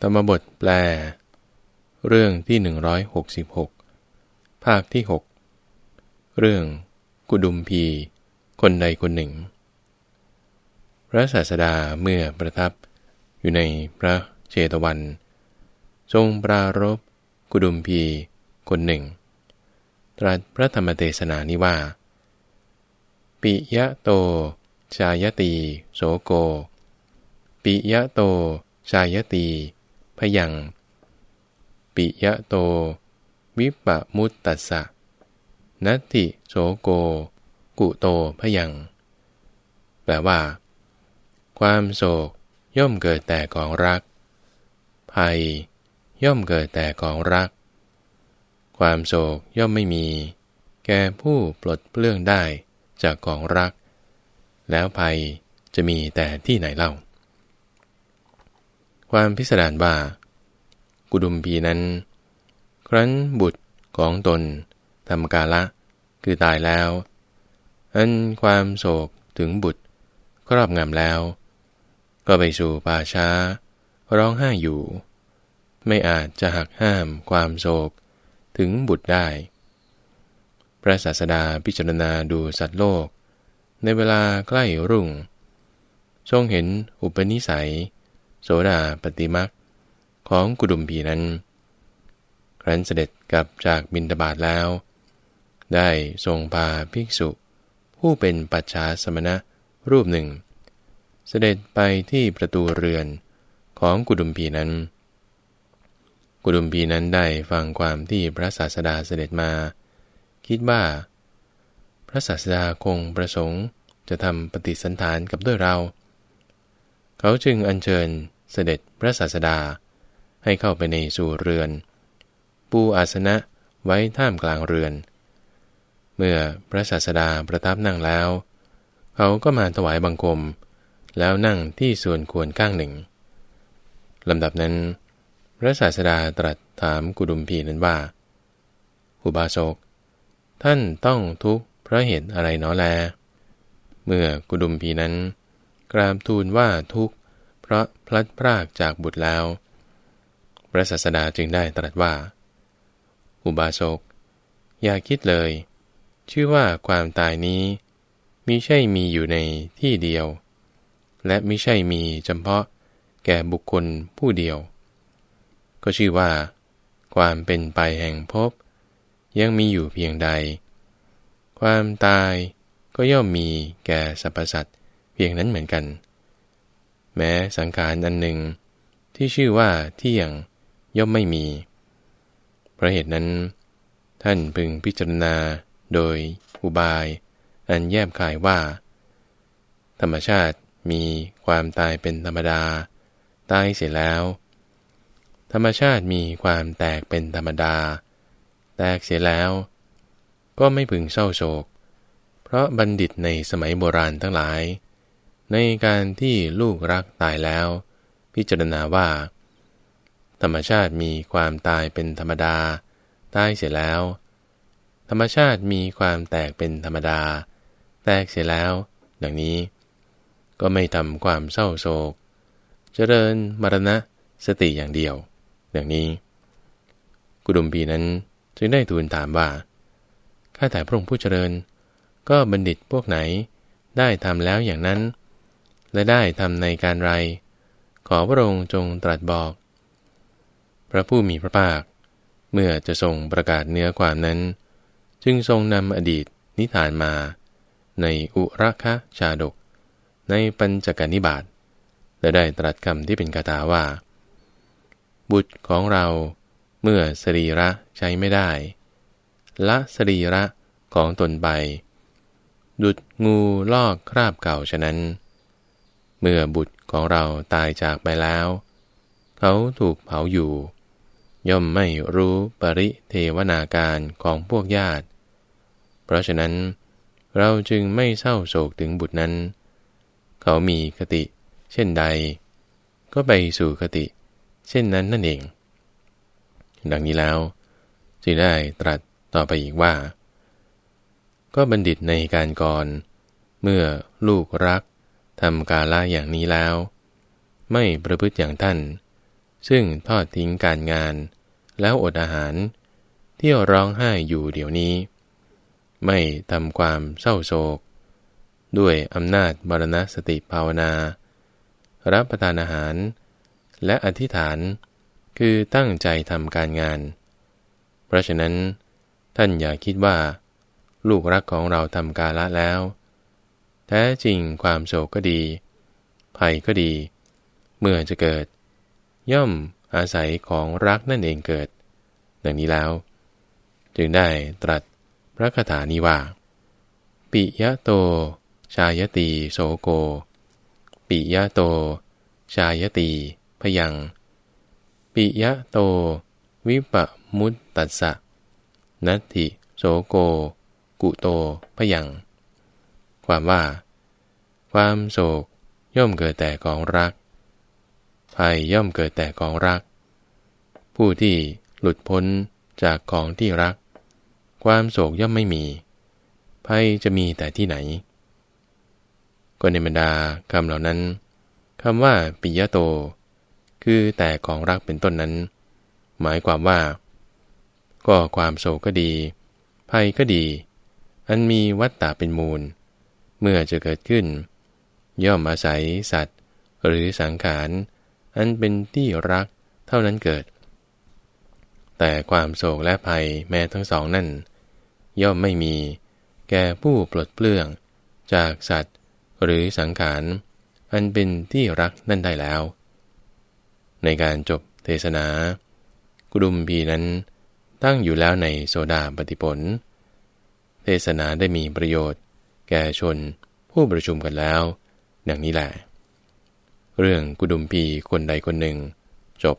ธรรมบทแปล เรื่องที่ 166 ภาคที่ 6 เรื่อง กุดุมพี คนใดคนหนึ่ง พระศาสดาเมื่อประทับอยู่ในพระเจตวัน ทรงปรารบกุดุมพีคนหนึ่ง ตรัสพระธรรมเทศนานี้ว่า ปิยะโต ชายตี โสโก ปิยะโต ชายตี พยัง ปิยะโต วิปะมุตตัสสะนัตติโสโก กุโตพยัง แปลว่า ความโศกย่อมเกิดแต่ของรัก ภัย ย่อมเกิดแต่ของรัก ความโศกย่อมไม่มี แก่ผู้ปลดเปลื้องได้จากของรัก แล้วภัยจะมีแต่ที่ไหนเล่า ความพิสดารว่า กุดุมพีนั้น ครั้นบุตรของตนทำกาละ คือตายแล้ว อันความโศกถึงบุตรครอบงำแล้ว ก็ไปสู่ป่าช้า ร้องไห้อยู่ ไม่อาจจะหักห้ามความโศกถึงบุตรได้ พระศาสดาพิจารณาดูสัตว์โลก ในเวลาใกล้รุ่ง ทรงเห็นอุปนิสัย โสดาปฏิมักของกุดุมพีนั้น ครั้นเสด็จกลับจากบินตบาทแล้ว ได้ทรงพาภิกษุ ผู้เป็นปัจฉาสมณะรูปหนึ่ง เสด็จไปที่ประตูเรือนของกุดุมพีนั้น กุดุมพีนั้นได้ฟังความที่พระศาสดาเสด็จมา คิดว่า พระศาสดาคงประสงค์จะทำปฏิสันฐานกับด้วยเรา เขาจึงอัญเชิญเสด็จพระศาสดา ให้เข้าไปในสู่เรือน ปูอาสนะไว้ท่ามกลางเรือน เมื่อพระศาสดาประทับนั่งแล้ว เขาก็มาถวายบังคม แล้วนั่งที่ส่วนควรข้างหนึ่งลำดับนั้น พระศาสดาตรัสถามกุดุมพีนั้นว่า อุบาสก ท่านต้องทุกข์เพราะเหตุอะไรเนาะแล เมื่อกุดุมพีนั้น กราบทูลว่าทุกข์ เพราะพลัดพรากจากบุตรแล้ว พระศาสดาจึงได้ตรัสว่า อุบาสก อย่าคิดเลย ชื่อว่าความตายนี้มิใช่มีอยู่ในที่เดียว และมิใช่มีเฉพาะแก่บุคคลผู้เดียว ก็ชื่อว่า ความเป็นไปแห่งภพยังมีอยู่เพียงใด ความตายก็ย่อมมีแก่สรรพสัตว์ เพียงนั้นเหมือนกัน แม้สังขารอันหนึ่งที่ชื่อว่าเที่ยงย่อมไม่มี เพราะเหตุนั้น ท่านพึงพิจารณาโดยอุบาย อันแยบคายว่า ธรรมชาติมีความตายเป็นธรรมดา ตายเสร็จแล้ว ธรรมชาติมีความแตกเป็นธรรมดา แตกเสียแล้ว ก็ไม่พึงเศร้าโศก เพราะบัณฑิตในสมัยโบราณทั้งหลาย ในการที่ลูกรักตายแล้ว พิจารณาว่า ธรรมชาติมีความตายเป็นธรรมดา ตายเสียแล้ว ธรรมชาติมีความแตกเป็นธรรมดา แตกเสียแล้ว ดังนี้ ก็ไม่ทำความเศร้าโศก เจริญมรณะสติอย่างเดียว ดังนี้ กุดุมพีนั้นจึงได้ทูลถามว่าข้าแต่พระองค์ผู้เจริญ ก็บัณฑิตพวกไหนได้ทำแล้วอย่างนั้น และได้ทำในการไร ขอพระองค์จงตรัสบอก พระผู้มีพระภาค เมื่อจะทรงประกาศเนื้อความนั้น จึงทรงนำอดีตนิทานมา ในอุรัคะชาดก ในปัญจการนิบาตและได้ตรัสคำที่เป็นคาถาว่า บุตรของเราเมื่อสรีระใช้ไม่ได้ ละสรีระของตนไป ดุดงูลอกคราบเก่าฉะนั้น เมื่อบุตรของเราตายจากไปแล้ว เขาถูกเผาอยู่ ย่อมไม่รู้ปริเทวนาการของพวกญาติ เพราะฉะนั้น เราจึงไม่เศร้าโศกถึงบุตรนั้น เขามีคติ เช่นใด ก็ไปสู่คติ เช่นนั้นนั่นเอง ดังนี้แล้ว จึงได้ตรัสต่อไปอีกว่า ก็บัณฑิตในการก่อน เมื่อลูกรัก ทำกาละอย่างนี้แล้ว ไม่ประพฤติอย่างท่าน ซึ่งทอดทิ้งการงาน แล้วอดอาหาร เที่ยวร้องไห้อยู่เดี๋ยวนี้ ไม่ทำความเศร้าโศก ด้วยอำนาจบารณสติภาวนา รับประทานอาหาร และอธิษฐานคือตั้งใจทำการงาน เพราะฉะนั้น ท่านอย่าคิดว่า ลูกรักของเราทำกาละแล้ว แท้จริงความโศกก็ดี ภัยก็ดี เมื่อจะเกิด ย่อมอาศัยของรักนั่นเองเกิด ดังนี้แล้ว จึงได้ตรัสพระคาถานี้ว่า ปิยะโต ชายตีโสโก ปิยะโต ชายตีพยัง ปิยะโต วิปมุตตัสสะนัตถิโสโก กุโตพยัง ความว่า ความโศกย่อมเกิดแต่กองรัก ภัยย่อมเกิดแต่กองรัก ผู้ที่หลุดพ้นจากกองที่รัก ความโศกย่อมไม่มี ภัยจะมีแต่ที่ไหน ก็ในบรรดาคำเหล่านั้นคำว่าปิยะโต คือแต่ของรักเป็นต้นนั้น หมายความว่า ก็ความโศกก็ดี ภัยก็ดี อันมีวัตตาเป็นมูล เมื่อจะเกิดขึ้น ย่อมอาศัยสัตว์ หรือสังขาร อันเป็นที่รักเท่านั้นเกิด แต่ความโศกและภัยแม้ทั้งสองนั่น ย่อมไม่มี แก่ผู้ปลดเปลื้อง จากสัตว์ หรือสังขาร อันเป็นที่รักนั่นได้แล้ว ในการจบเทศนา กุดุมพีนั้นตั้งอยู่แล้วในโซดาปฏิผล เทศนาได้มีประโยชน์ แก่ชนผู้ประชุมกันแล้ว ดังนี้แหละเรื่องกุดุมพีคนใดคนหนึ่ง จบ